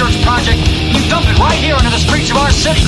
research project, you dump it right here into the streets of our city.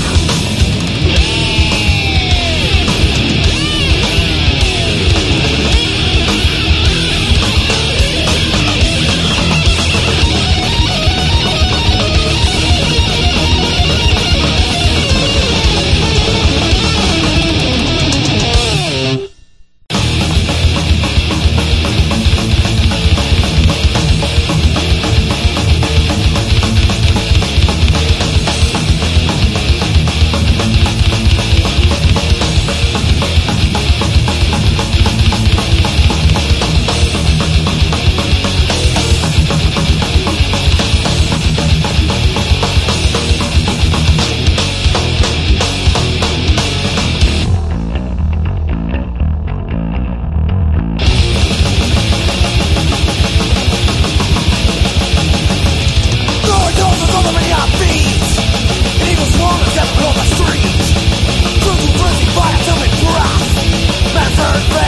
hurt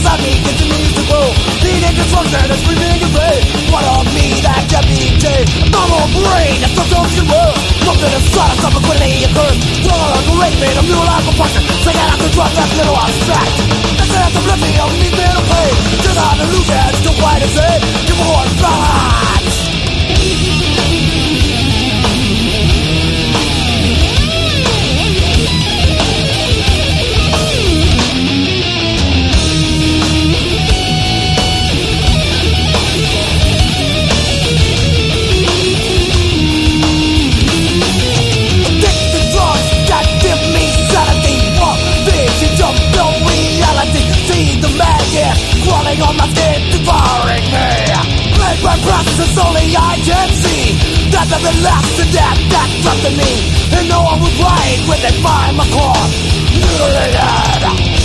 beside me continues to grow. Leading destruction screaming breathing away What of me that can be changed? A normal brain that structures your world Nothing inside of subsequently occurs War, arrangement, a new life compulsion Take out the drug that's little abstract. That's an oblivion of me being a pain Just an illusion, the white is it Give a horse, crawling on my skin, devouring me. Made by processes only I can see That of the last to death, that's left me. And no one would wait when they find my core. Mutilated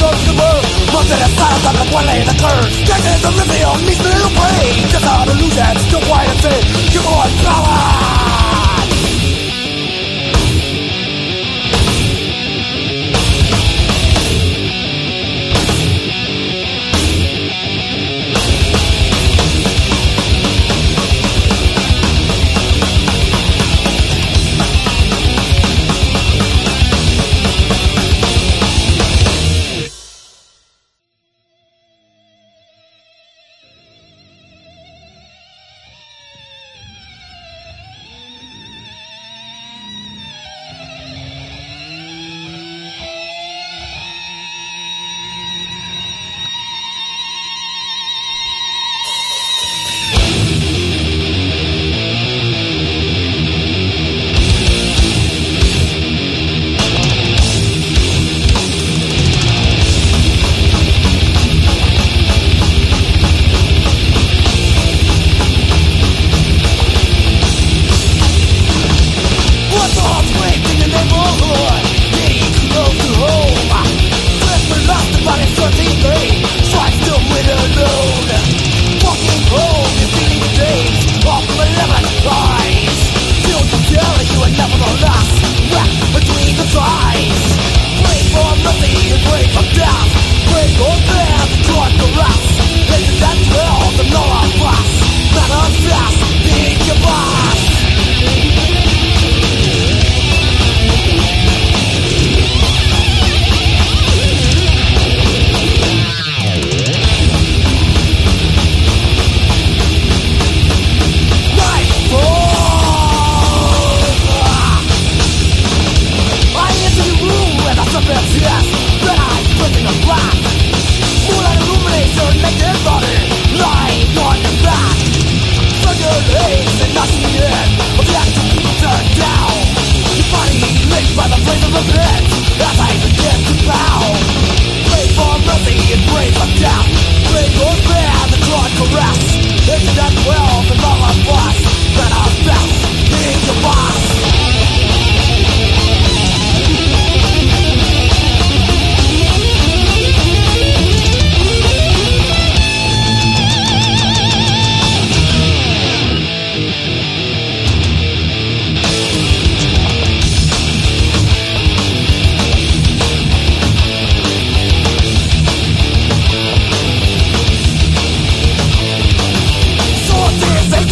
drugs the world Most of the size I'm like one lane a curve Death is a living on me, little brain Just our illusion, still white and thin Give more power